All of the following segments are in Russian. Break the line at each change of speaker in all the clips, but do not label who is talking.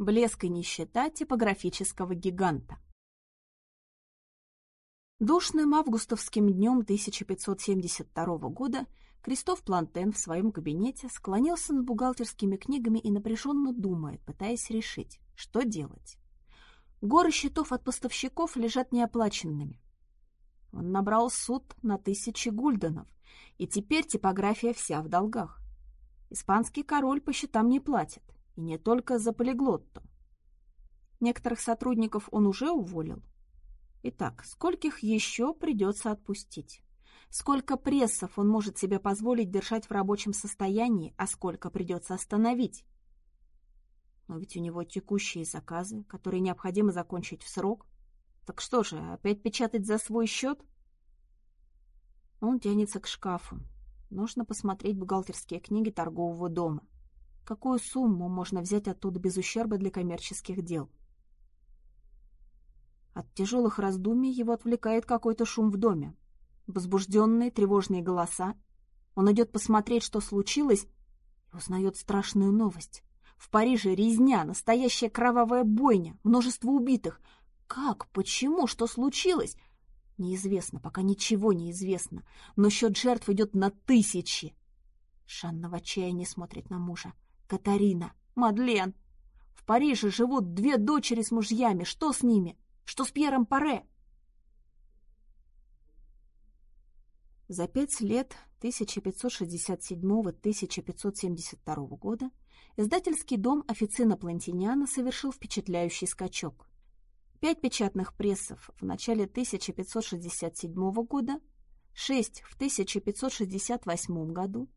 Блеск и нищета типографического гиганта. Душным августовским днем 1572 года Кристоф Плантен в своем кабинете склонился над бухгалтерскими книгами и напряженно думает, пытаясь решить, что делать. Горы счетов от поставщиков лежат неоплаченными. Он набрал суд на тысячи гульденов, и теперь типография вся в долгах. Испанский король по счетам не платит, и не только за полиглотту. Некоторых сотрудников он уже уволил. Итак, скольких еще придется отпустить? Сколько прессов он может себе позволить держать в рабочем состоянии, а сколько придется остановить? Но ведь у него текущие заказы, которые необходимо закончить в срок. Так что же, опять печатать за свой счет? Он тянется к шкафу. Нужно посмотреть бухгалтерские книги торгового дома какую сумму можно взять оттуда без ущерба для коммерческих дел. От тяжелых раздумий его отвлекает какой-то шум в доме. Возбужденные, тревожные голоса. Он идет посмотреть, что случилось, и узнает страшную новость. В Париже резня, настоящая кровавая бойня, множество убитых. Как? Почему? Что случилось? Неизвестно, пока ничего не известно, но счет жертв идет на тысячи. Шанна в отчаянии смотрит на мужа. Катарина, Мадлен. В Париже живут две дочери с мужьями. Что с ними? Что с Пьером Паре? За пять лет 1567-1572 года издательский дом официна Плантиниана совершил впечатляющий скачок. Пять печатных прессов в начале 1567 года, шесть в 1568 году,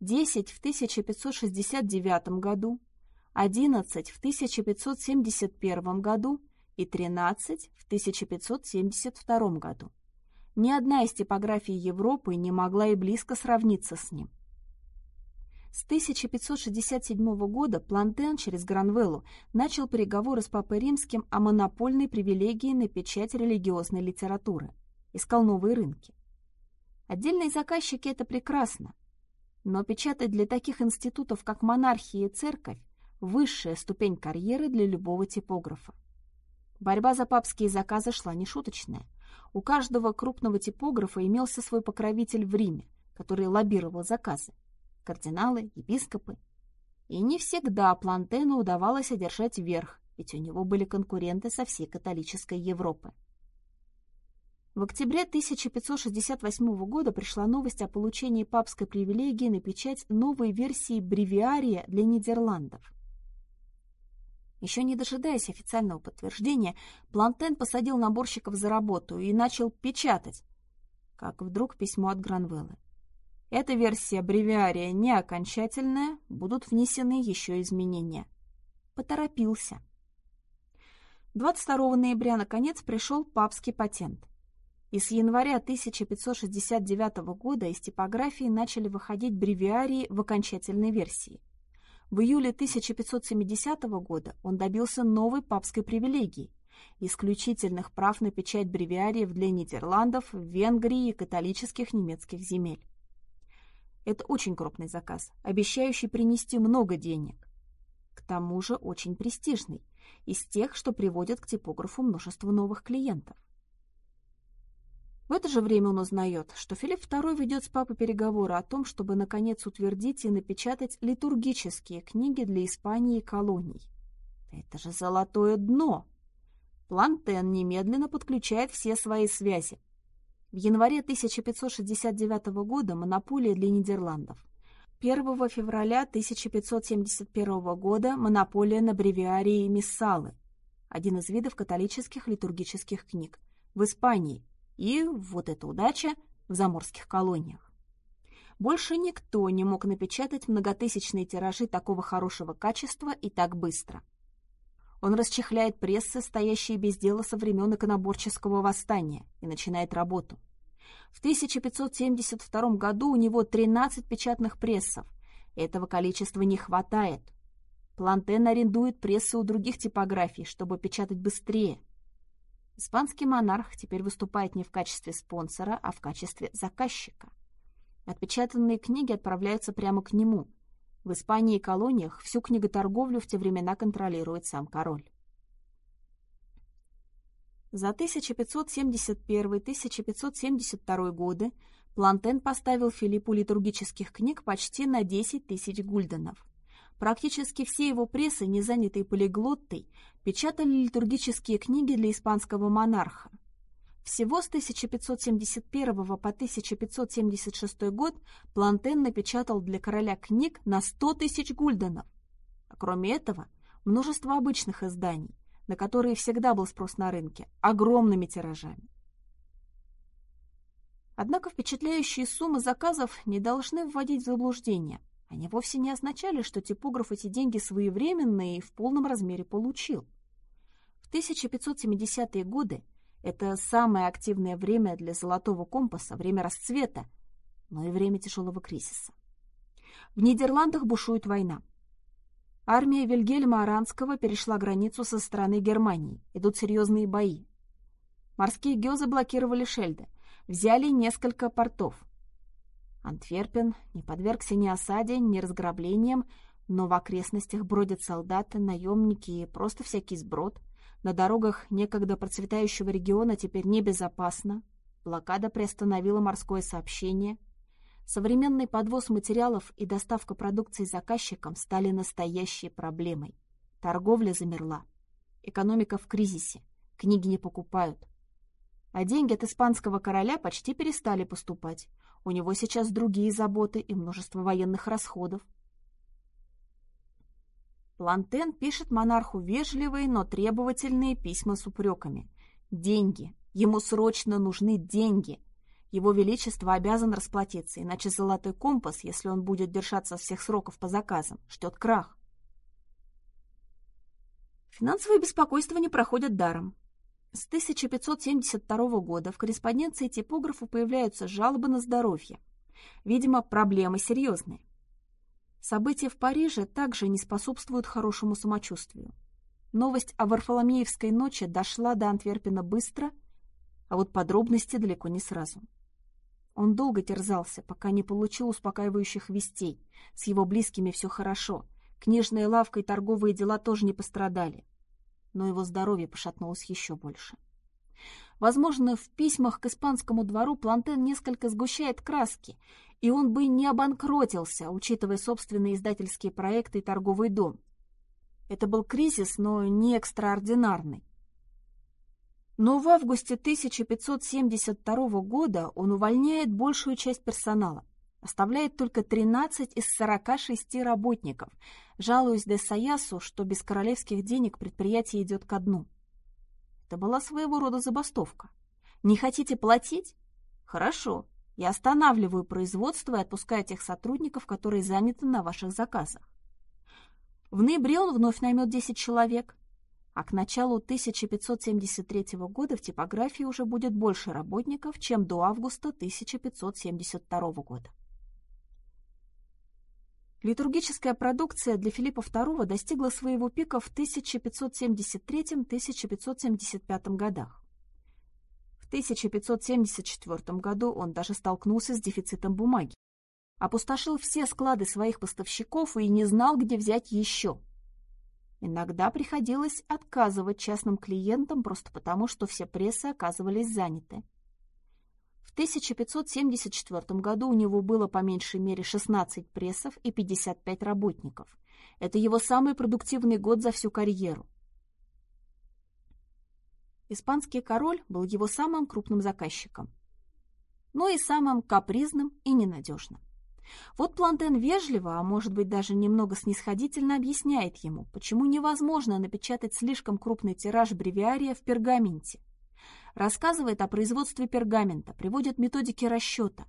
10 в 1569 году, 11 в 1571 году и 13 в 1572 году. Ни одна из типографий Европы не могла и близко сравниться с ним. С 1567 года Плантен через Гранвеллу начал переговоры с Папой Римским о монопольной привилегии на печать религиозной литературы. Искал новые рынки. Отдельные заказчики – это прекрасно, но печатать для таких институтов, как монархия и церковь, высшая ступень карьеры для любого типографа. Борьба за папские заказы шла нешуточная. У каждого крупного типографа имелся свой покровитель в Риме, который лоббировал заказы. Кардиналы, епископы. И не всегда Плантену удавалось одержать верх, ведь у него были конкуренты со всей католической Европы. В октябре 1568 года пришла новость о получении папской привилегии на печать новой версии бревиария для Нидерландов. Еще не дожидаясь официального подтверждения, Плантен посадил наборщиков за работу и начал печатать, как вдруг письмо от Гранвеллы. Эта версия бревиария не окончательная, будут внесены еще изменения. Поторопился. 22 ноября, наконец, пришел папский патент – и с января 1569 года из типографии начали выходить бревиарии в окончательной версии. В июле 1570 года он добился новой папской привилегии – исключительных прав на печать бревиариев для Нидерландов, Венгрии и католических немецких земель. Это очень крупный заказ, обещающий принести много денег. К тому же очень престижный, из тех, что приводят к типографу множество новых клиентов. В это же время он узнает, что Филипп II ведет с папой переговоры о том, чтобы наконец утвердить и напечатать литургические книги для Испании и колоний. Это же золотое дно! Плантен немедленно подключает все свои связи. В январе 1569 года монополия для Нидерландов. 1 февраля 1571 года монополия на бревиарии Миссалы, один из видов католических литургических книг, в Испании – и, вот эта удача, в заморских колониях. Больше никто не мог напечатать многотысячные тиражи такого хорошего качества и так быстро. Он расчехляет прессы, стоящие без дела со времен иконоборческого восстания, и начинает работу. В 1572 году у него 13 печатных прессов. Этого количества не хватает. Плантен арендует прессы у других типографий, чтобы печатать быстрее. Испанский монарх теперь выступает не в качестве спонсора, а в качестве заказчика. Отпечатанные книги отправляются прямо к нему. В Испании и колониях всю книготорговлю в те времена контролирует сам король. За 1571-1572 годы Плантен поставил Филиппу литургических книг почти на 10 тысяч гульденов. Практически все его прессы, не занятые полиглоттой, печатали литургические книги для испанского монарха. Всего с 1571 по 1576 год Плантен напечатал для короля книг на 100 тысяч гульденов. А кроме этого, множество обычных изданий, на которые всегда был спрос на рынке, огромными тиражами. Однако впечатляющие суммы заказов не должны вводить в заблуждение. Они вовсе не означали, что типограф эти деньги своевременно и в полном размере получил. В 1570-е годы это самое активное время для золотого компаса, время расцвета, но и время тяжелого кризиса. В Нидерландах бушует война. Армия Вильгельма Аранского перешла границу со стороны Германии. Идут серьезные бои. Морские гёзы блокировали Шельде. Взяли несколько портов. Антверпен не подвергся ни осаде, ни разграблениям, но в окрестностях бродят солдаты, наемники и просто всякий сброд. На дорогах некогда процветающего региона теперь небезопасно. Блокада приостановила морское сообщение. Современный подвоз материалов и доставка продукции заказчикам стали настоящей проблемой. Торговля замерла. Экономика в кризисе. Книги не покупают. А деньги от испанского короля почти перестали поступать. У него сейчас другие заботы и множество военных расходов. Плантен пишет монарху вежливые, но требовательные письма с упреками. Деньги. Ему срочно нужны деньги. Его Величество обязан расплатиться, иначе золотой компас, если он будет держаться всех сроков по заказам, ждет крах. Финансовые беспокойства не проходят даром. С 1572 года в корреспонденции типографа появляются жалобы на здоровье. Видимо, проблемы серьезные. События в Париже также не способствуют хорошему самочувствию. Новость о Варфоломеевской ночи дошла до Антверпена быстро, а вот подробности далеко не сразу. Он долго терзался, пока не получил успокаивающих вестей. С его близкими все хорошо. Книжная лавка и торговые дела тоже не пострадали. Но его здоровье пошатнулось еще больше. Возможно, в письмах к испанскому двору Плантен несколько сгущает краски, и он бы не обанкротился, учитывая собственные издательские проекты и торговый дом. Это был кризис, но не экстраординарный. Но в августе 1572 года он увольняет большую часть персонала, оставляет только 13 из 46 работников, жалуясь де Саясу, что без королевских денег предприятие идет ко дну. Это была своего рода забастовка. Не хотите платить? Хорошо, я останавливаю производство и отпускаю тех сотрудников, которые заняты на ваших заказах. В ноябре он вновь наймет 10 человек, а к началу 1573 года в типографии уже будет больше работников, чем до августа 1572 года. Литургическая продукция для Филиппа II достигла своего пика в 1573-1575 годах. В 1574 году он даже столкнулся с дефицитом бумаги, опустошил все склады своих поставщиков и не знал, где взять еще – Иногда приходилось отказывать частным клиентам просто потому, что все прессы оказывались заняты. В 1574 году у него было по меньшей мере 16 прессов и 55 работников. Это его самый продуктивный год за всю карьеру. Испанский король был его самым крупным заказчиком, но и самым капризным и ненадежным. Вот Плантен вежливо, а может быть даже немного снисходительно объясняет ему, почему невозможно напечатать слишком крупный тираж бревиария в пергаменте. Рассказывает о производстве пергамента, приводит методики расчета.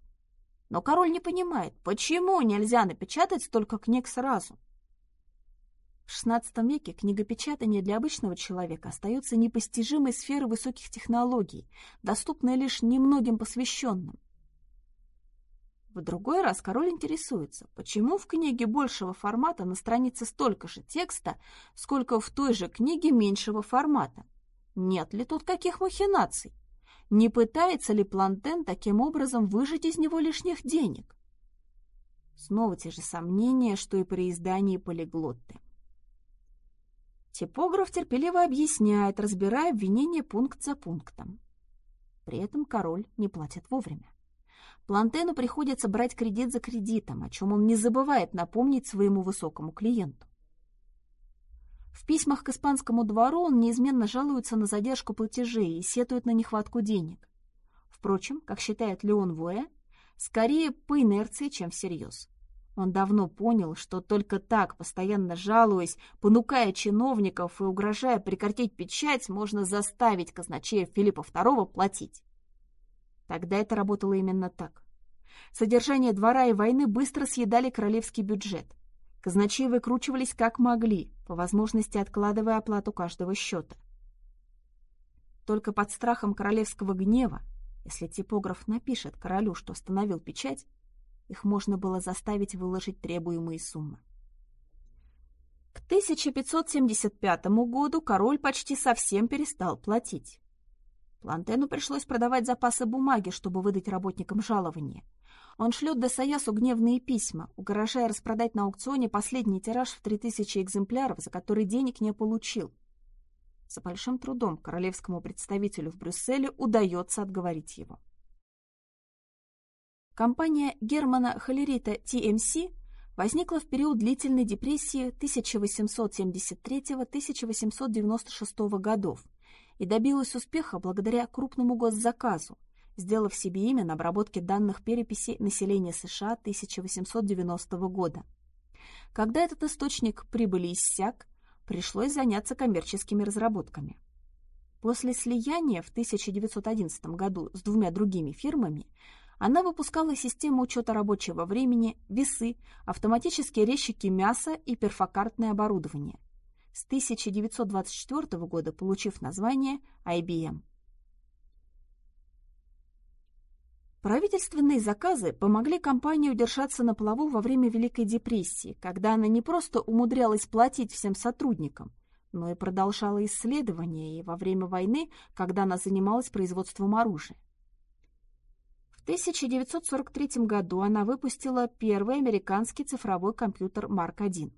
Но король не понимает, почему нельзя напечатать столько книг сразу. В XVI веке книгопечатание для обычного человека остается непостижимой сферой высоких технологий, доступной лишь немногим посвященным. В другой раз король интересуется, почему в книге большего формата на странице столько же текста, сколько в той же книге меньшего формата. Нет ли тут каких махинаций? Не пытается ли Плантен таким образом выжать из него лишних денег? Снова те же сомнения, что и при издании полиглотты. Типограф терпеливо объясняет, разбирая обвинение пункт за пунктом. При этом король не платит вовремя. Плантену приходится брать кредит за кредитом, о чем он не забывает напомнить своему высокому клиенту. В письмах к испанскому двору он неизменно жалуется на задержку платежей и сетует на нехватку денег. Впрочем, как считает Леон Вуэ, скорее по инерции, чем всерьез. Он давно понял, что только так, постоянно жалуясь, понукая чиновников и угрожая прекратить печать, можно заставить казначея Филиппа II платить. Тогда это работало именно так. Содержание двора и войны быстро съедали королевский бюджет. Казначеи выкручивались как могли, по возможности откладывая оплату каждого счета. Только под страхом королевского гнева, если типограф напишет королю, что остановил печать, их можно было заставить выложить требуемые суммы. К 1575 году король почти совсем перестал платить. Плантену пришлось продавать запасы бумаги, чтобы выдать работникам жалование. Он шлет Десаясу гневные письма, угрожая распродать на аукционе последний тираж в 3000 экземпляров, за который денег не получил. За большим трудом королевскому представителю в Брюсселе удается отговорить его. Компания Германа Холерита TMC возникла в период длительной депрессии 1873-1896 годов и добилась успеха благодаря крупному госзаказу, сделав себе имя на обработке данных переписи населения США 1890 года. Когда этот источник прибыли иссяк, пришлось заняться коммерческими разработками. После слияния в 1911 году с двумя другими фирмами она выпускала систему учета рабочего времени, весы, автоматические резчики мяса и перфокартное оборудование. С 1924 года получив название IBM. Правительственные заказы помогли компании удержаться на плаву во время Великой депрессии, когда она не просто умудрялась платить всем сотрудникам, но и продолжала исследования и во время войны, когда она занималась производством оружия. 1943 году она выпустила первый американский цифровой компьютер Марк-1.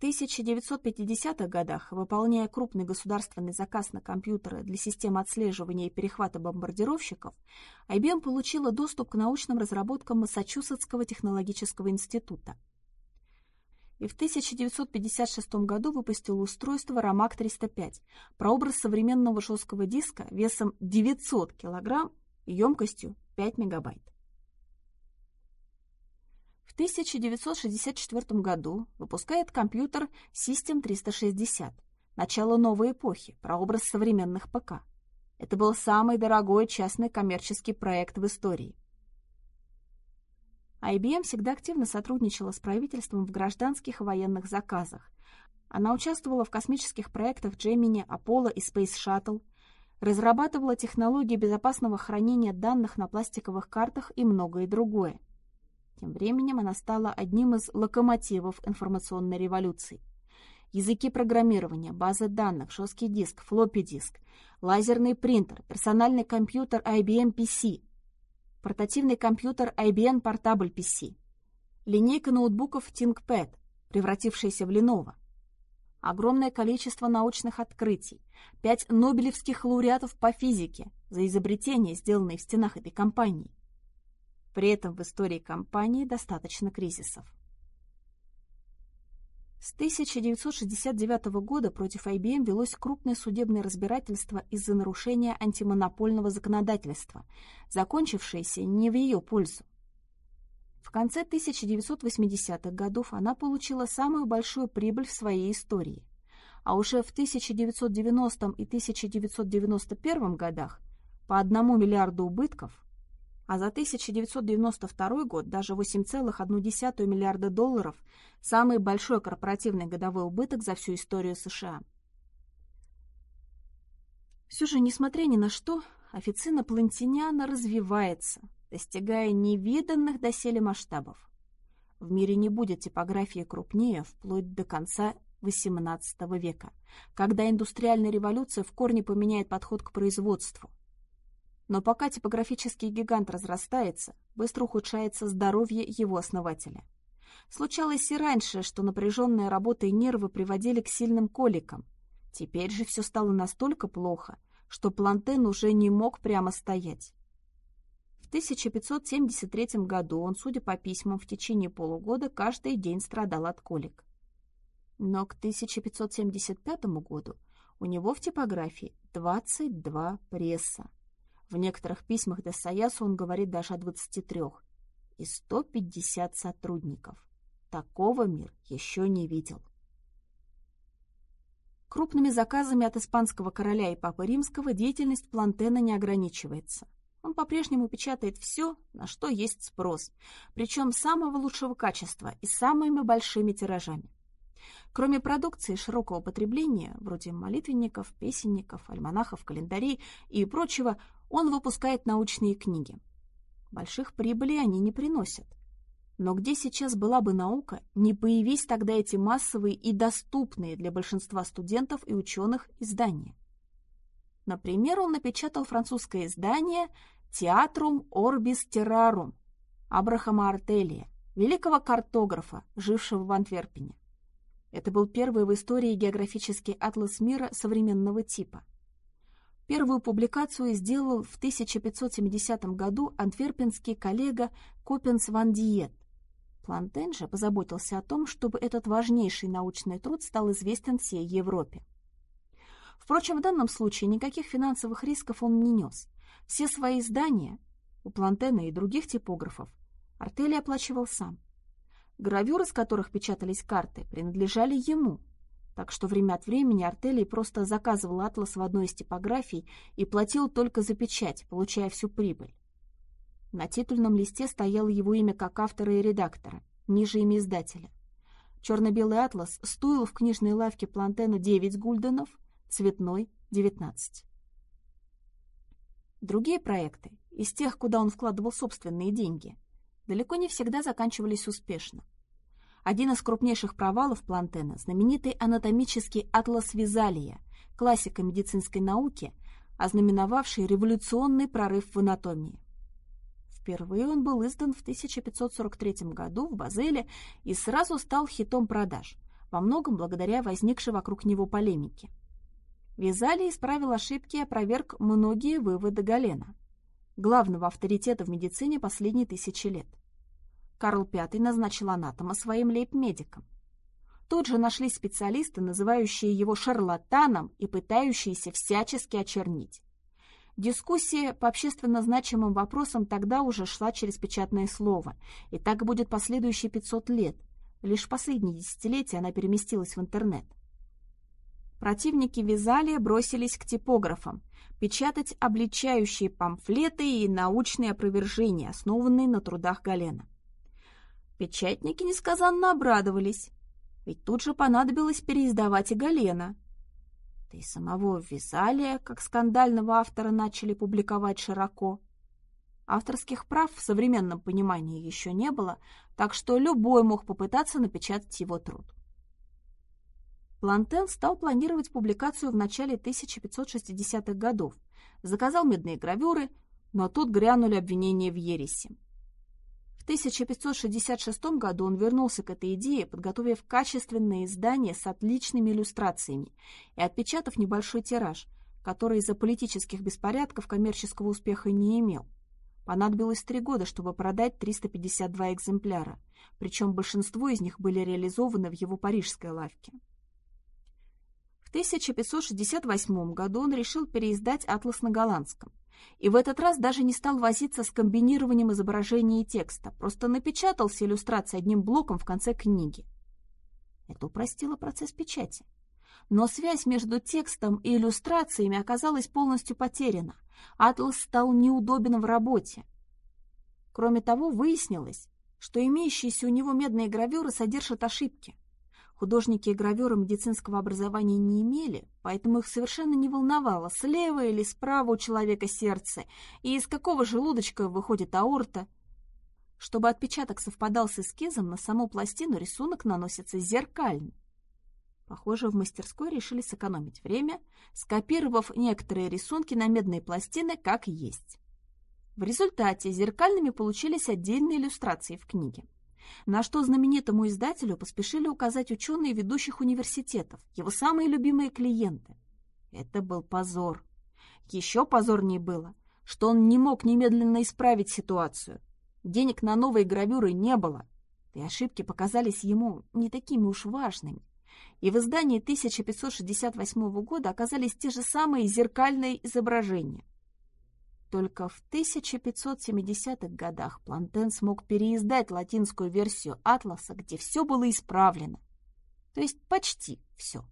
В 1950-х годах, выполняя крупный государственный заказ на компьютеры для системы отслеживания и перехвата бомбардировщиков, IBM получила доступ к научным разработкам Массачусетского технологического института. И в 1956 году выпустила устройство Ромак 305, прообраз современного жесткого диска весом 900 килограмм емкостью 5 мегабайт. В 1964 году выпускает компьютер System 360, начало новой эпохи, прообраз современных ПК. Это был самый дорогой частный коммерческий проект в истории. IBM всегда активно сотрудничала с правительством в гражданских и военных заказах. Она участвовала в космических проектах Gemini, Apollo и Space Shuttle, разрабатывала технологии безопасного хранения данных на пластиковых картах и многое другое. Тем временем она стала одним из локомотивов информационной революции. Языки программирования, базы данных, жесткий диск, флоппи-диск, лазерный принтер, персональный компьютер IBM PC, портативный компьютер IBM Portable PC, линейка ноутбуков ThinkPad, превратившаяся в Lenovo, огромное количество научных открытий, пять нобелевских лауреатов по физике за изобретения, сделанные в стенах этой компании. При этом в истории компании достаточно кризисов. С 1969 года против IBM велось крупное судебное разбирательство из-за нарушения антимонопольного законодательства, закончившееся не в ее пользу. В конце 1980-х годов она получила самую большую прибыль в своей истории. А уже в 1990 и 1991 годах по 1 миллиарду убытков, а за 1992 год даже 8,1 миллиарда долларов – самый большой корпоративный годовой убыток за всю историю США. Все же, несмотря ни на что, официна Плантиниана развивается – достигая невиданных доселе масштабов. В мире не будет типографии крупнее вплоть до конца XVIII века, когда индустриальная революция в корне поменяет подход к производству. Но пока типографический гигант разрастается, быстро ухудшается здоровье его основателя. Случалось и раньше, что напряженная работа и нервы приводили к сильным коликам. Теперь же все стало настолько плохо, что Плантен уже не мог прямо стоять. В 1573 году он, судя по письмам, в течение полугода каждый день страдал от колик. Но к 1575 году у него в типографии 22 пресса. В некоторых письмах де Саясу он говорит даже о 23 и 150 сотрудников. Такого мир еще не видел. Крупными заказами от испанского короля и папы римского деятельность Плантена не ограничивается. Он по-прежнему печатает все, на что есть спрос, причем самого лучшего качества и самыми большими тиражами. Кроме продукции широкого потребления, вроде молитвенников, песенников, альманахов, календарей и прочего, он выпускает научные книги. Больших прибылей они не приносят. Но где сейчас была бы наука, не появись тогда эти массовые и доступные для большинства студентов и ученых издания? Например, он напечатал французское издание «Театрум Орбис Террарум» Абрахама Артелия, великого картографа, жившего в Антверпене. Это был первый в истории географический атлас мира современного типа. Первую публикацию сделал в 1570 году антверпенский коллега Копенс ван Диет. Плантен же позаботился о том, чтобы этот важнейший научный труд стал известен всей Европе. Впрочем, в данном случае никаких финансовых рисков он не нес. Все свои издания, у Плантена и других типографов, Артели оплачивал сам – Гравюры, с которых печатались карты, принадлежали ему, так что время от времени Артелий просто заказывал атлас в одной из типографий и платил только за печать, получая всю прибыль. На титульном листе стояло его имя как автора и редактора, ниже имя издателя. Черно-белый атлас стоил в книжной лавке Плантена 9 гульденов, цветной — 19. Другие проекты, из тех, куда он вкладывал собственные деньги — далеко не всегда заканчивались успешно. Один из крупнейших провалов Плантена – знаменитый анатомический атлас Визалия, классика медицинской науки, ознаменовавший революционный прорыв в анатомии. Впервые он был издан в 1543 году в Базеле и сразу стал хитом продаж, во многом благодаря возникшей вокруг него полемике. Визалий исправил ошибки и опроверг многие выводы Галена, главного авторитета в медицине последние тысячи лет. Карл V назначил анатома своим лейб-медиком. Тут же нашлись специалисты, называющие его шарлатаном и пытающиеся всячески очернить. Дискуссия по общественно значимым вопросам тогда уже шла через печатное слово, и так будет последующие 500 лет. Лишь последние десятилетия она переместилась в интернет. Противники Визалия бросились к типографам, печатать обличающие памфлеты и научные опровержения, основанные на трудах Галена. Печатники несказанно обрадовались, ведь тут же понадобилось переиздавать и Галена. Да и самого Визалия, как скандального автора, начали публиковать широко. Авторских прав в современном понимании еще не было, так что любой мог попытаться напечатать его труд. Плантен стал планировать публикацию в начале 1560-х годов, заказал медные гравюры, но тут грянули обвинения в ереси. В 1566 году он вернулся к этой идее, подготовив качественное издание с отличными иллюстрациями и отпечатав небольшой тираж, который из-за политических беспорядков коммерческого успеха не имел. Понадобилось три года, чтобы продать 352 экземпляра, причем большинство из них были реализованы в его парижской лавке. В 1568 году он решил переиздать «Атлас» на голландском и в этот раз даже не стал возиться с комбинированием изображения и текста, просто напечатал все иллюстрации одним блоком в конце книги. Это упростило процесс печати. Но связь между текстом и иллюстрациями оказалась полностью потеряна. Атлас стал неудобен в работе. Кроме того, выяснилось, что имеющиеся у него медные гравюры содержат ошибки. Художники и граверы медицинского образования не имели, поэтому их совершенно не волновало, слева или справа у человека сердце, и из какого желудочка выходит аорта. Чтобы отпечаток совпадал с эскизом, на саму пластину рисунок наносится зеркально. Похоже, в мастерской решили сэкономить время, скопировав некоторые рисунки на медные пластины как есть. В результате зеркальными получились отдельные иллюстрации в книге. На что знаменитому издателю поспешили указать ученые ведущих университетов, его самые любимые клиенты. Это был позор. Еще позорнее было, что он не мог немедленно исправить ситуацию. Денег на новые гравюры не было, и ошибки показались ему не такими уж важными. И в издании 1568 года оказались те же самые зеркальные изображения. Только в 1570-х годах Плантен смог переиздать латинскую версию «Атласа», где все было исправлено. То есть почти все.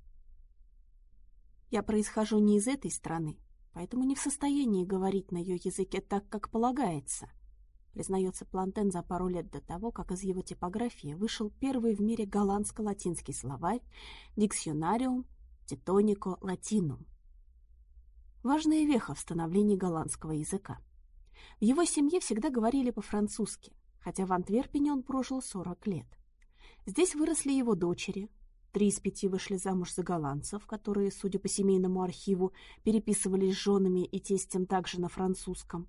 Я происхожу не из этой страны, поэтому не в состоянии говорить на ее языке так, как полагается, признается Плантен за пару лет до того, как из его типографии вышел первый в мире голландско-латинский словарь «Диксионариум Титонико Латинум», важная веха в становлении голландского языка. В его семье всегда говорили по-французски, хотя в Антверпене он прожил 40 лет. Здесь выросли его дочери. Три из пяти вышли замуж за голландцев, которые, судя по семейному архиву, переписывались с женами и тестем также на французском.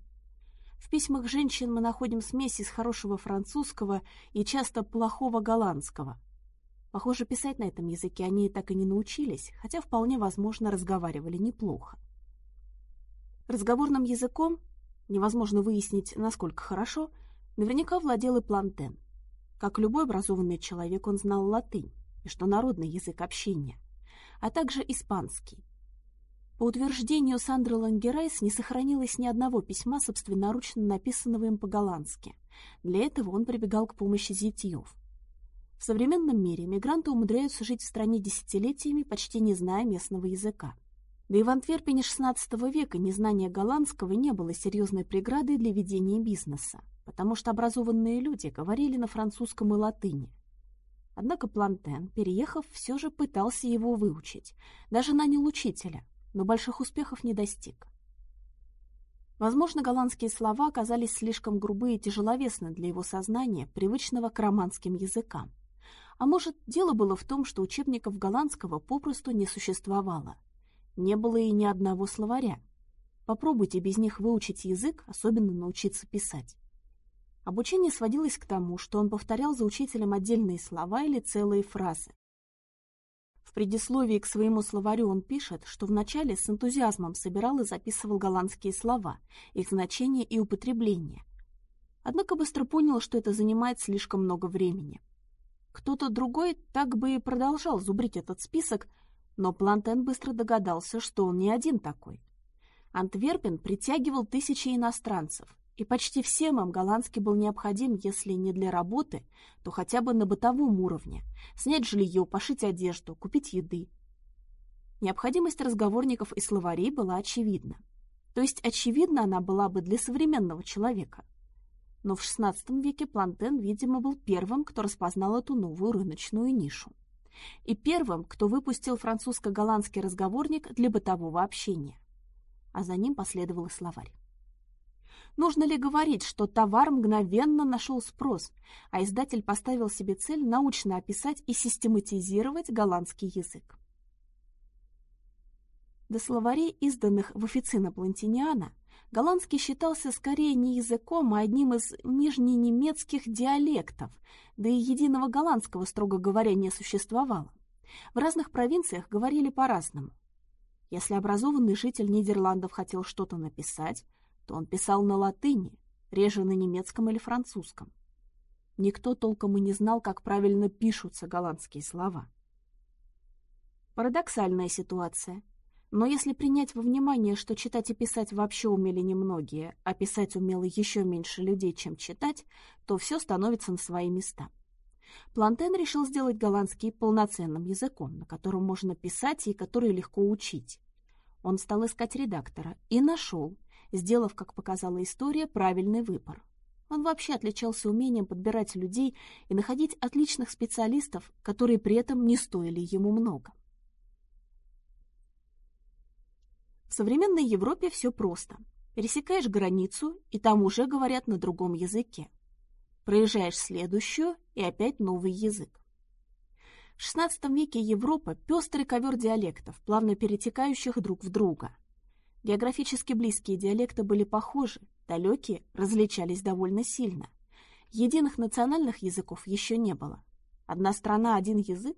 В письмах женщин мы находим смесь из хорошего французского и часто плохого голландского. Похоже, писать на этом языке они так и не научились, хотя вполне возможно разговаривали неплохо. Разговорным языком, невозможно выяснить, насколько хорошо, наверняка владел и Плантен. Как любой образованный человек, он знал латынь, международный язык общения, а также испанский. По утверждению Сандры Лангерайс не сохранилось ни одного письма, собственноручно написанного им по-голландски. Для этого он прибегал к помощи зятьев. В современном мире мигранты умудряются жить в стране десятилетиями, почти не зная местного языка. Да и в Антверпене XVI века незнание голландского не было серьезной преградой для ведения бизнеса, потому что образованные люди говорили на французском и латыни. Однако Плантен, переехав, все же пытался его выучить, даже нанял учителя, но больших успехов не достиг. Возможно, голландские слова оказались слишком грубые и тяжеловесны для его сознания, привычного к романским языкам. А может, дело было в том, что учебников голландского попросту не существовало – не было и ни одного словаря. Попробуйте без них выучить язык, особенно научиться писать. Обучение сводилось к тому, что он повторял за учителем отдельные слова или целые фразы. В предисловии к своему словарю он пишет, что вначале с энтузиазмом собирал и записывал голландские слова, их значение и употребление. Однако быстро понял, что это занимает слишком много времени. Кто-то другой так бы и продолжал зубрить этот список, но Плантен быстро догадался, что он не один такой. Антверпен притягивал тысячи иностранцев, и почти всем им голландский был необходим, если не для работы, то хотя бы на бытовом уровне. Снять жилье, пошить одежду, купить еды. Необходимость разговорников и словарей была очевидна. То есть очевидна она была бы для современного человека. Но в XVI веке Плантен, видимо, был первым, кто распознал эту новую рыночную нишу и первым, кто выпустил французско-голландский разговорник для бытового общения. А за ним последовал словарь. Нужно ли говорить, что товар мгновенно нашел спрос, а издатель поставил себе цель научно описать и систематизировать голландский язык? До словарей, изданных в официно Плантиниана, голландский считался скорее не языком, а одним из нижненемецких диалектов, да и единого голландского, строго говоря, не существовало. В разных провинциях говорили по-разному. Если образованный житель Нидерландов хотел что-то написать, то он писал на латыни, реже на немецком или французском. Никто толком и не знал, как правильно пишутся голландские слова. Парадоксальная ситуация. Но если принять во внимание, что читать и писать вообще умели немногие, а писать умело еще меньше людей, чем читать, то все становится на свои места. Плантен решил сделать голландский полноценным языком, на котором можно писать и который легко учить. Он стал искать редактора и нашел, сделав, как показала история, правильный выбор. Он вообще отличался умением подбирать людей и находить отличных специалистов, которые при этом не стоили ему много. В современной Европе все просто. Пересекаешь границу, и там уже говорят на другом языке. Проезжаешь следующую, и опять новый язык. В XVI веке Европа – пестрый ковер диалектов, плавно перетекающих друг в друга. Географически близкие диалекты были похожи, далекие различались довольно сильно. Единых национальных языков еще не было. Одна страна, один язык?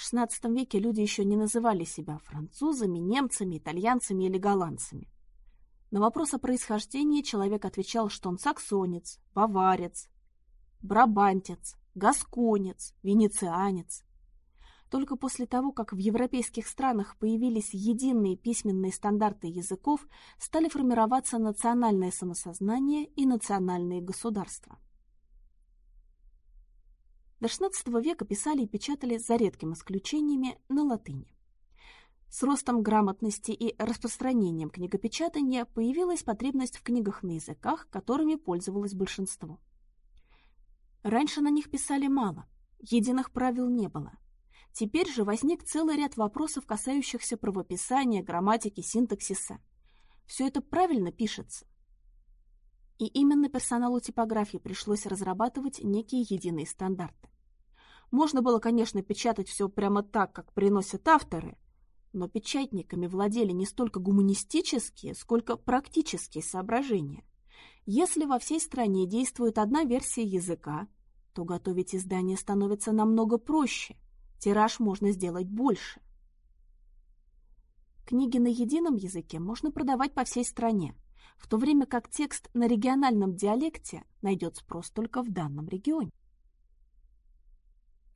В XVI веке люди еще не называли себя французами, немцами, итальянцами или голландцами. На вопрос о происхождении человек отвечал, что он саксонец, баварец, брабантец, гасконец, венецианец. Только после того, как в европейских странах появились единые письменные стандарты языков, стали формироваться национальное самосознание и национальные государства. До XVI века писали и печатали, за редкими исключениями, на латыни. С ростом грамотности и распространением книгопечатания появилась потребность в книгах на языках, которыми пользовалось большинство. Раньше на них писали мало, единых правил не было. Теперь же возник целый ряд вопросов, касающихся правописания, грамматики, синтаксиса. Все это правильно пишется. И именно персоналу типографии пришлось разрабатывать некие единые стандарты. Можно было, конечно, печатать все прямо так, как приносят авторы, но печатниками владели не столько гуманистические, сколько практические соображения. Если во всей стране действует одна версия языка, то готовить издание становится намного проще, тираж можно сделать больше. Книги на едином языке можно продавать по всей стране, в то время как текст на региональном диалекте найдет спрос только в данном регионе.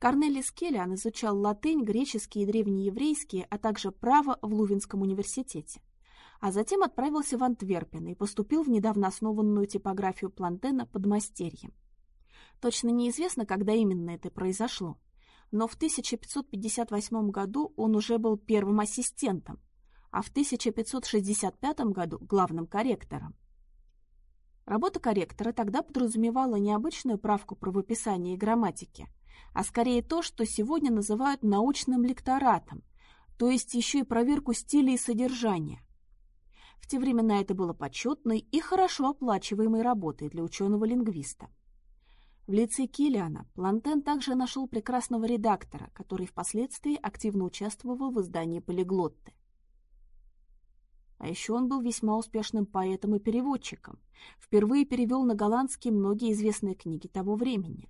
Корнелис Келлиан изучал латынь, греческий и древнееврейский, а также право в Лувинском университете. А затем отправился в Антверпен и поступил в недавно основанную типографию Плантена под мастерьем. Точно неизвестно, когда именно это произошло, но в 1558 году он уже был первым ассистентом, а в 1565 году главным корректором. Работа корректора тогда подразумевала необычную правку правописания и грамматики – а скорее то, что сегодня называют научным лекторатом, то есть еще и проверку стиля и содержания. В те времена это было почетной и хорошо оплачиваемой работой для ученого-лингвиста. В лице Киллиана Плантен также нашел прекрасного редактора, который впоследствии активно участвовал в издании «Полиглотты». А еще он был весьма успешным поэтом и переводчиком. Впервые перевел на голландский многие известные книги того времени.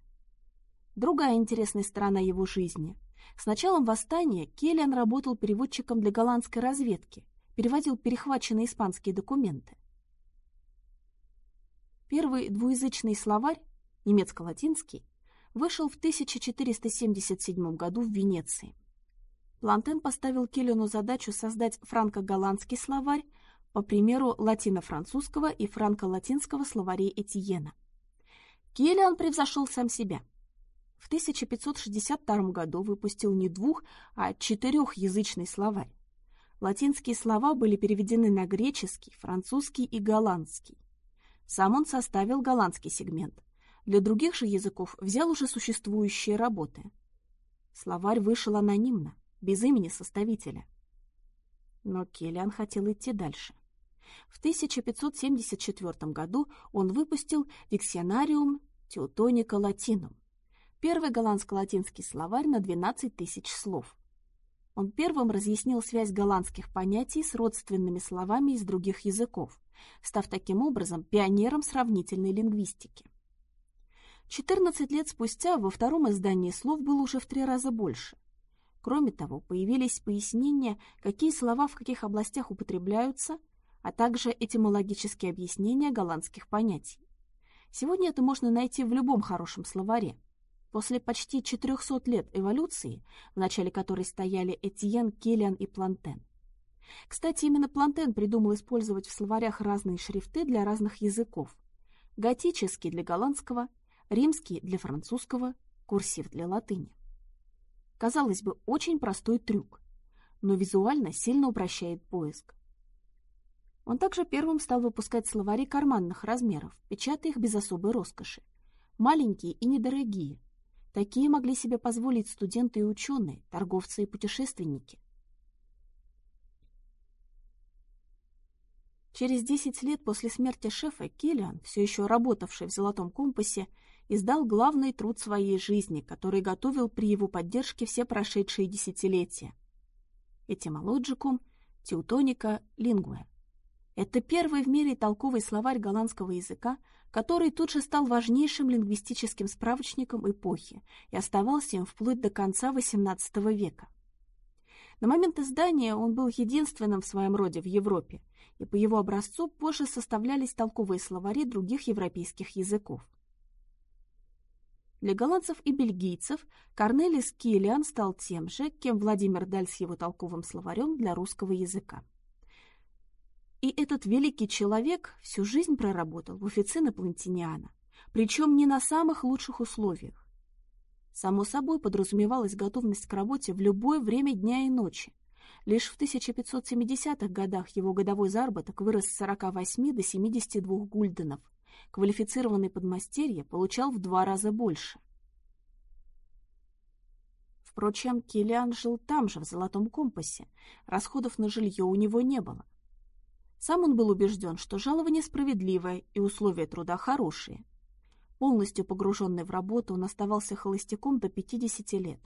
Другая интересная сторона его жизни. С началом восстания Келлиан работал переводчиком для голландской разведки, переводил перехваченные испанские документы. Первый двуязычный словарь, немецко-латинский, вышел в 1477 году в Венеции. Плантен поставил Келлиану задачу создать франко-голландский словарь по примеру латино-французского и франко-латинского словарей Этьена. Келлиан превзошел сам себя – в 1562 году выпустил не двух, а четырехязычный словарь. Латинские слова были переведены на греческий, французский и голландский. Сам он составил голландский сегмент. Для других же языков взял уже существующие работы. Словарь вышел анонимно, без имени составителя. Но Келлиан хотел идти дальше. В 1574 году он выпустил «Диксионариум Теутоника Латинум», Первый голландско-латинский словарь на 12 тысяч слов. Он первым разъяснил связь голландских понятий с родственными словами из других языков, став таким образом пионером сравнительной лингвистики. 14 лет спустя во втором издании слов было уже в три раза больше. Кроме того, появились пояснения, какие слова в каких областях употребляются, а также этимологические объяснения голландских понятий. Сегодня это можно найти в любом хорошем словаре. После почти 400 лет эволюции, в начале которой стояли Этьен, Келлиан и Плантен. Кстати, именно Плантен придумал использовать в словарях разные шрифты для разных языков. Готический для голландского, римский для французского, курсив для латыни. Казалось бы, очень простой трюк, но визуально сильно упрощает поиск. Он также первым стал выпускать словари карманных размеров, печатая их без особой роскоши. Маленькие и недорогие, Такие могли себе позволить студенты и ученые, торговцы и путешественники. Через 10 лет после смерти шефа Киллиан, все еще работавший в «Золотом компасе», издал главный труд своей жизни, который готовил при его поддержке все прошедшие десятилетия. Этимологикум Теутоника лингве. Это первый в мире толковый словарь голландского языка, который тут же стал важнейшим лингвистическим справочником эпохи и оставался им вплоть до конца XVIII века. На момент издания он был единственным в своем роде в Европе, и по его образцу позже составлялись толковые словари других европейских языков. Для голландцев и бельгийцев Корнелис Киллиан стал тем же, кем Владимир Даль с его толковым словарем для русского языка. И этот великий человек всю жизнь проработал в официно Плантиниана, причем не на самых лучших условиях. Само собой подразумевалась готовность к работе в любое время дня и ночи. Лишь в 1570-х годах его годовой заработок вырос с 48 до 72 гульденов. Квалифицированный подмастерье получал в два раза больше. Впрочем, Киллиан жил там же, в Золотом компасе. Расходов на жилье у него не было. Сам он был убежден, что жалование справедливое и условия труда хорошие. Полностью погруженный в работу, он оставался холостяком до 50 лет.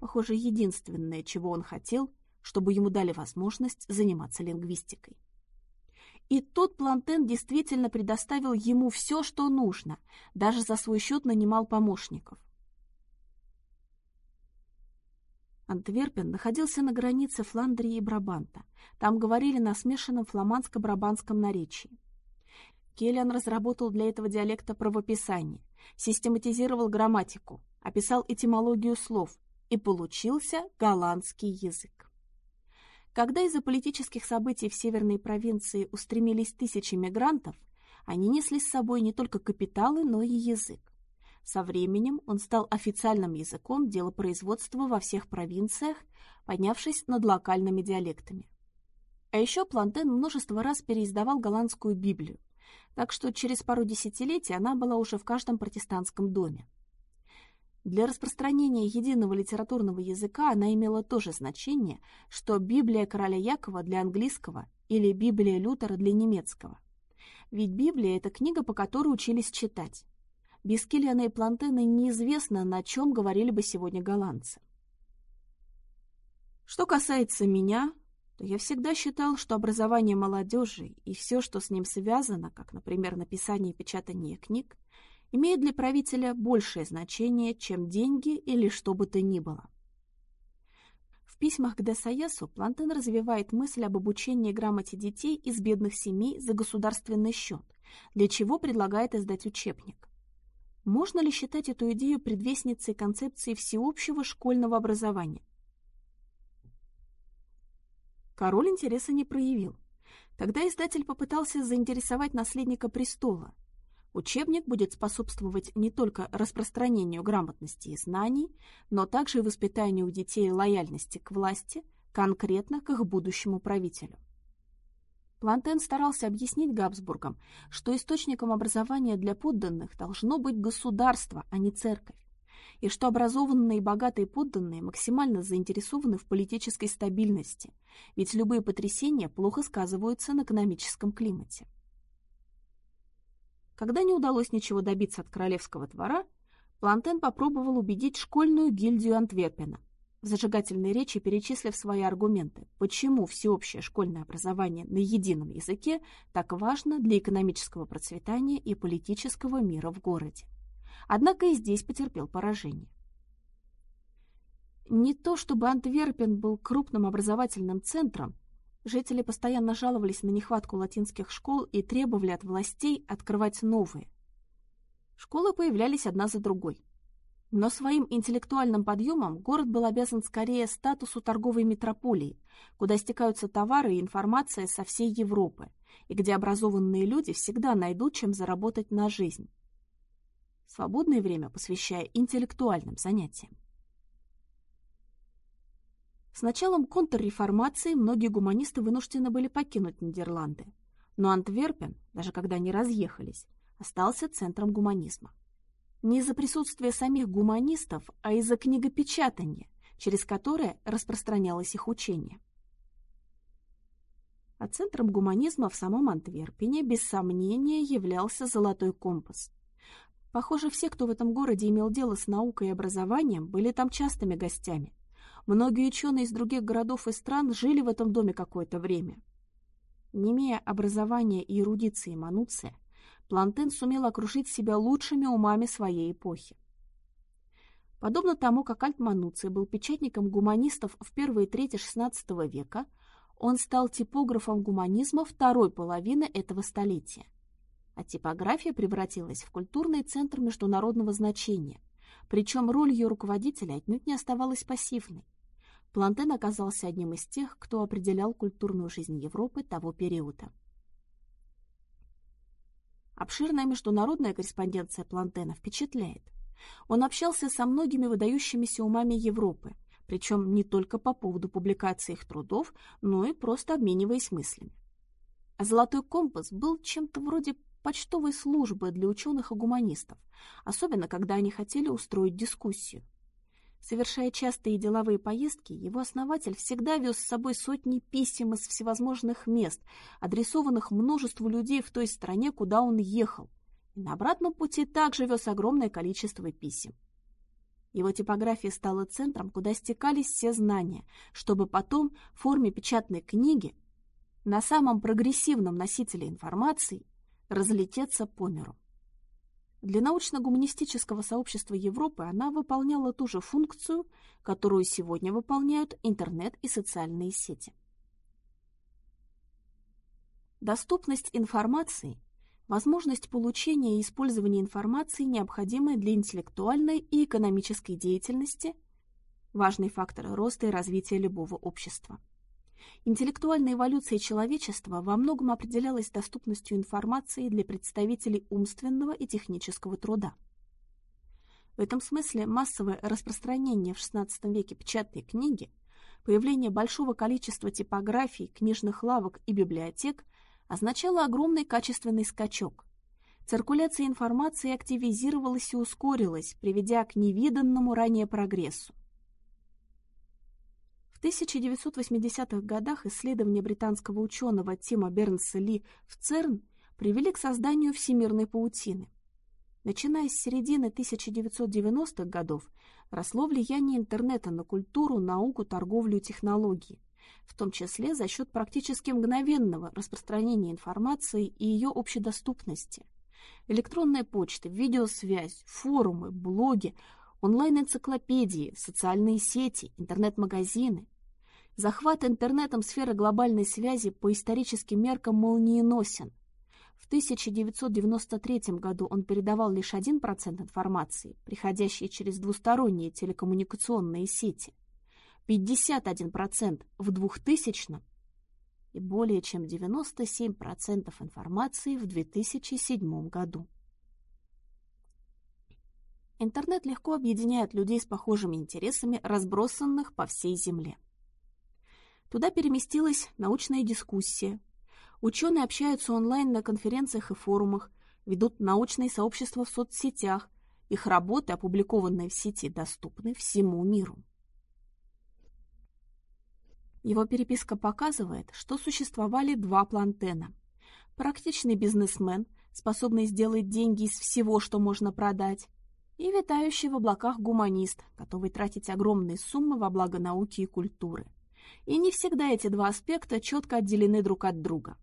Похоже, единственное, чего он хотел, чтобы ему дали возможность заниматься лингвистикой. И тот Плантен действительно предоставил ему все, что нужно, даже за свой счет нанимал помощников. Антверпен находился на границе Фландрии и Брабанта. Там говорили на смешанном фламандско-брабанском наречии. Келлиан разработал для этого диалекта правописание, систематизировал грамматику, описал этимологию слов, и получился голландский язык. Когда из-за политических событий в северной провинции устремились тысячи мигрантов, они несли с собой не только капиталы, но и язык. Со временем он стал официальным языком делопроизводства во всех провинциях, поднявшись над локальными диалектами. А еще Плантен множество раз переиздавал голландскую Библию, так что через пару десятилетий она была уже в каждом протестантском доме. Для распространения единого литературного языка она имела то же значение, что Библия короля Якова для английского или Библия Лютера для немецкого. Ведь Библия – это книга, по которой учились читать. Без Киллиана и Плантена неизвестно, на чем говорили бы сегодня голландцы. Что касается меня, то я всегда считал, что образование молодежи и все, что с ним связано, как, например, написание и печатание книг, имеет для правителя большее значение, чем деньги или что бы то ни было. В письмах к Десаесу Плантен развивает мысль об обучении грамоте детей из бедных семей за государственный счет, для чего предлагает издать учебник. Можно ли считать эту идею предвестницей концепции всеобщего школьного образования? Король интереса не проявил. Тогда издатель попытался заинтересовать наследника престола. Учебник будет способствовать не только распространению грамотности и знаний, но также и воспитанию у детей лояльности к власти, конкретно к их будущему правителю. Плантен старался объяснить Габсбургам, что источником образования для подданных должно быть государство, а не церковь, и что образованные и богатые подданные максимально заинтересованы в политической стабильности, ведь любые потрясения плохо сказываются на экономическом климате. Когда не удалось ничего добиться от королевского двора, Плантен попробовал убедить школьную гильдию Антверпена – в зажигательной речи перечислив свои аргументы, почему всеобщее школьное образование на едином языке так важно для экономического процветания и политического мира в городе. Однако и здесь потерпел поражение. Не то чтобы Антверпен был крупным образовательным центром, жители постоянно жаловались на нехватку латинских школ и требовали от властей открывать новые. Школы появлялись одна за другой – но своим интеллектуальным подъемом город был обязан скорее статусу торговой метрополии, куда стекаются товары и информация со всей Европы, и где образованные люди всегда найдут, чем заработать на жизнь. Свободное время посвящая интеллектуальным занятиям. С началом контрреформации многие гуманисты вынуждены были покинуть Нидерланды, но Антверпен, даже когда они разъехались, остался центром гуманизма. Не из-за присутствия самих гуманистов, а из-за книгопечатания, через которое распространялось их учение. А центром гуманизма в самом Антверпене без сомнения являлся Золотой компас. Похоже, все, кто в этом городе имел дело с наукой и образованием, были там частыми гостями. Многие ученые из других городов и стран жили в этом доме какое-то время. Не имея образования и эрудиции Мануция, Плантен сумел окружить себя лучшими умами своей эпохи. Подобно тому, как Альт Мануций был печатником гуманистов в первые трети XVI века, он стал типографом гуманизма второй половины этого столетия. А типография превратилась в культурный центр международного значения, причем роль ее руководителя отнюдь не оставалась пассивной. Плантен оказался одним из тех, кто определял культурную жизнь Европы того периода. Обширная международная корреспонденция Плантена впечатляет. Он общался со многими выдающимися умами Европы, причем не только по поводу публикации их трудов, но и просто обмениваясь мыслями. «Золотой компас» был чем-то вроде почтовой службы для ученых и гуманистов, особенно когда они хотели устроить дискуссию. Совершая частые деловые поездки, его основатель всегда вез с собой сотни писем из всевозможных мест, адресованных множеству людей в той стране, куда он ехал. И на обратном пути также вез огромное количество писем. Его типография стала центром, куда стекались все знания, чтобы потом в форме печатной книги на самом прогрессивном носителе информации разлететься по миру. Для научно-гуманистического сообщества Европы она выполняла ту же функцию, которую сегодня выполняют интернет и социальные сети. Доступность информации – возможность получения и использования информации, необходимой для интеллектуальной и экономической деятельности – важный фактор роста и развития любого общества. Интеллектуальная эволюция человечества во многом определялась доступностью информации для представителей умственного и технического труда. В этом смысле массовое распространение в XVI веке печатной книги, появление большого количества типографий, книжных лавок и библиотек означало огромный качественный скачок. Циркуляция информации активизировалась и ускорилась, приведя к невиданному ранее прогрессу. 1980-х годах исследования британского ученого Тима Бернса Ли в ЦЕРН привели к созданию всемирной паутины. Начиная с середины 1990-х годов росло влияние интернета на культуру, науку, торговлю и технологии, в том числе за счет практически мгновенного распространения информации и ее общедоступности. Электронная почта, видеосвязь, форумы, блоги, онлайн-энциклопедии, социальные сети, интернет-магазины, Захват интернетом сферы глобальной связи по историческим меркам молниеносен. В 1993 году он передавал лишь 1% информации, приходящей через двусторонние телекоммуникационные сети, 51% в 2000 и более чем 97% информации в 2007 году. Интернет легко объединяет людей с похожими интересами, разбросанных по всей Земле. Туда переместилась научная дискуссия. Ученые общаются онлайн на конференциях и форумах, ведут научные сообщества в соцсетях. Их работы, опубликованные в сети, доступны всему миру. Его переписка показывает, что существовали два плантена. Практичный бизнесмен, способный сделать деньги из всего, что можно продать, и витающий в облаках гуманист, готовый тратить огромные суммы во благо науки и культуры. И не всегда эти два аспекта четко отделены друг от друга.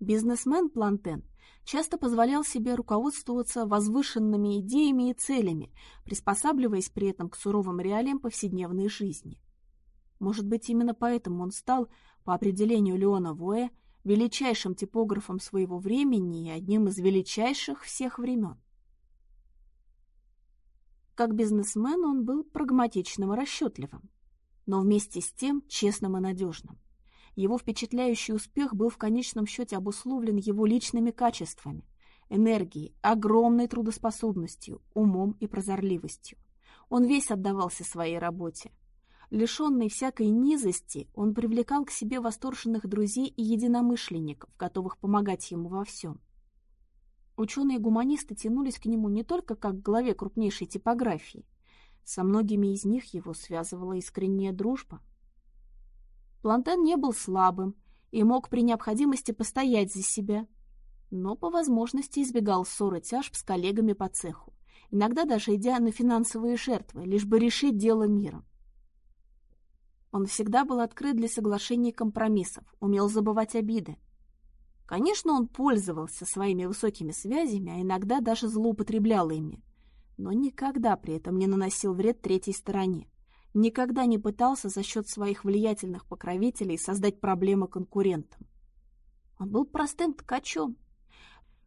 Бизнесмен Плантен часто позволял себе руководствоваться возвышенными идеями и целями, приспосабливаясь при этом к суровым реалиям повседневной жизни. Может быть, именно поэтому он стал, по определению Леона Воэ, величайшим типографом своего времени и одним из величайших всех времен. Как бизнесмен он был прагматичным и расчетливым но вместе с тем честным и надежным. Его впечатляющий успех был в конечном счете обусловлен его личными качествами, энергией, огромной трудоспособностью, умом и прозорливостью. Он весь отдавался своей работе. Лишенный всякой низости, он привлекал к себе восторженных друзей и единомышленников, готовых помогать ему во всем. Ученые-гуманисты тянулись к нему не только как к главе крупнейшей типографии, со многими из них его связывала искренняя дружба. Плантен не был слабым и мог при необходимости постоять за себя, но по возможности избегал ссоры тяжб с коллегами по цеху, иногда даже идя на финансовые жертвы, лишь бы решить дело миром. Он всегда был открыт для соглашений и компромиссов, умел забывать обиды. Конечно, он пользовался своими высокими связями, а иногда даже злоупотреблял ими, но никогда при этом не наносил вред третьей стороне, никогда не пытался за счет своих влиятельных покровителей создать проблемы конкурентам. Он был простым ткачом.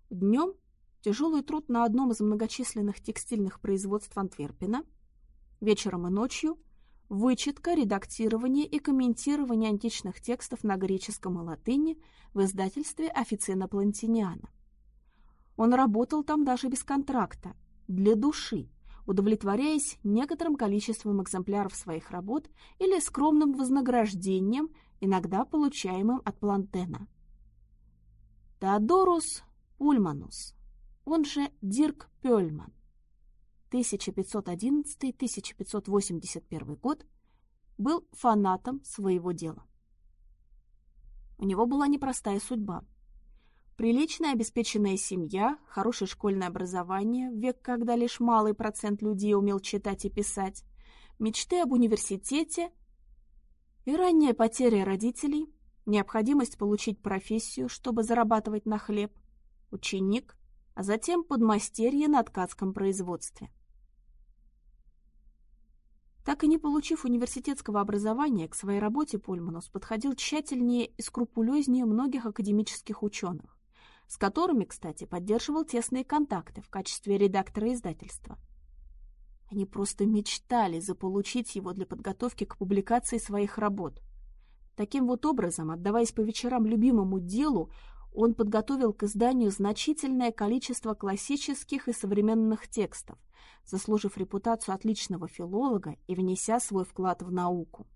Днем тяжелый труд на одном из многочисленных текстильных производств Антверпена, вечером и ночью вычетка, редактирование и комментирование античных текстов на греческом и латыни в издательстве Официна Плантиниана. Он работал там даже без контракта, для души, удовлетворяясь некоторым количеством экземпляров своих работ или скромным вознаграждением, иногда получаемым от Плантена. Теодорус Пульманус, он же Дирк Пёльман, 1511-1581 год, был фанатом своего дела. У него была непростая судьба. Приличная обеспеченная семья, хорошее школьное образование, век, когда лишь малый процент людей умел читать и писать, мечты об университете и ранняя потеря родителей, необходимость получить профессию, чтобы зарабатывать на хлеб, ученик, а затем подмастерье на ткацком производстве. Так и не получив университетского образования, к своей работе Пульманус подходил тщательнее и скрупулезнее многих академических ученых, с которыми, кстати, поддерживал тесные контакты в качестве редактора издательства. Они просто мечтали заполучить его для подготовки к публикации своих работ. Таким вот образом, отдаваясь по вечерам любимому делу, он подготовил к изданию значительное количество классических и современных текстов, заслужив репутацию отличного филолога и внеся свой вклад в науку.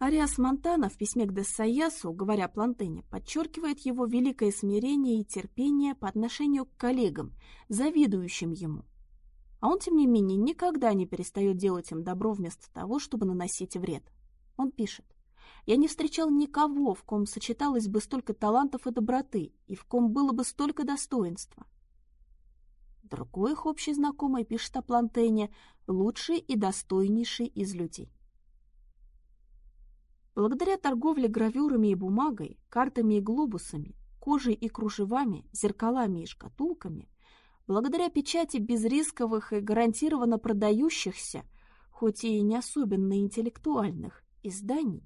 Ариас Монтана в письме к Дессаясу, говоря о Плантене, подчеркивает его великое смирение и терпение по отношению к коллегам, завидующим ему. А он, тем не менее, никогда не перестает делать им добро вместо того, чтобы наносить вред. Он пишет. «Я не встречал никого, в ком сочеталось бы столько талантов и доброты, и в ком было бы столько достоинства. Другой их общий знакомый пишет о Плантене «лучший и достойнейший из людей». Благодаря торговле гравюрами и бумагой, картами и глобусами, кожей и кружевами, зеркалами и шкатулками, благодаря печати безрисковых и гарантированно продающихся, хоть и не особенно интеллектуальных, изданий,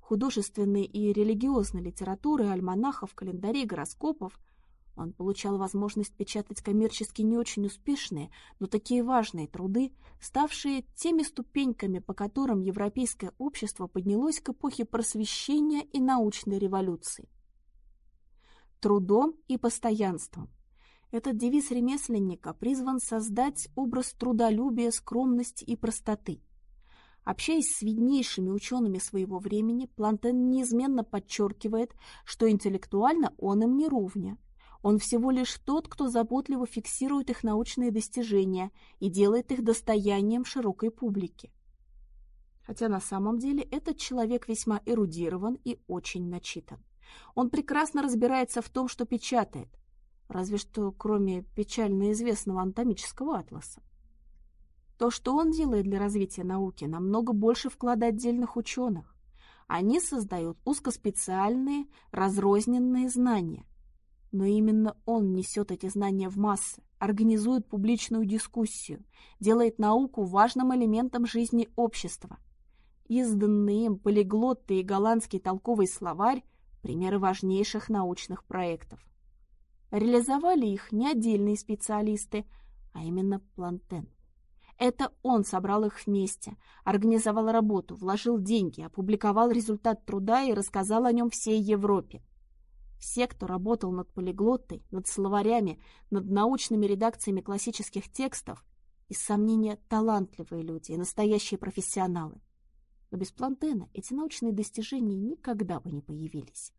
художественной и религиозной литературы, альманахов, календарей, гороскопов – он получал возможность печатать коммерчески не очень успешные, но такие важные труды, ставшие теми ступеньками, по которым европейское общество поднялось к эпохе просвещения и научной революции. Трудом и постоянством. Этот девиз ремесленника призван создать образ трудолюбия, скромности и простоты. Общаясь с виднейшими учеными своего времени, Плантен неизменно подчеркивает, что интеллектуально он им не ровня – он всего лишь тот, кто заботливо фиксирует их научные достижения и делает их достоянием широкой публики. Хотя на самом деле этот человек весьма эрудирован и очень начитан. Он прекрасно разбирается в том, что печатает, разве что кроме печально известного анатомического атласа. То, что он делает для развития науки, намного больше вклада отдельных ученых. Они создают узкоспециальные, разрозненные знания, но именно он несет эти знания в массы, организует публичную дискуссию, делает науку важным элементом жизни общества. Изданные им полиглотты и голландский толковый словарь – примеры важнейших научных проектов. Реализовали их не отдельные специалисты, а именно Плантен. Это он собрал их вместе, организовал работу, вложил деньги, опубликовал результат труда и рассказал о нем всей Европе. Все, кто работал над полиглоттой, над словарями, над научными редакциями классических текстов, без сомнения, талантливые люди и настоящие профессионалы. Но без Плантена эти научные достижения никогда бы не появились.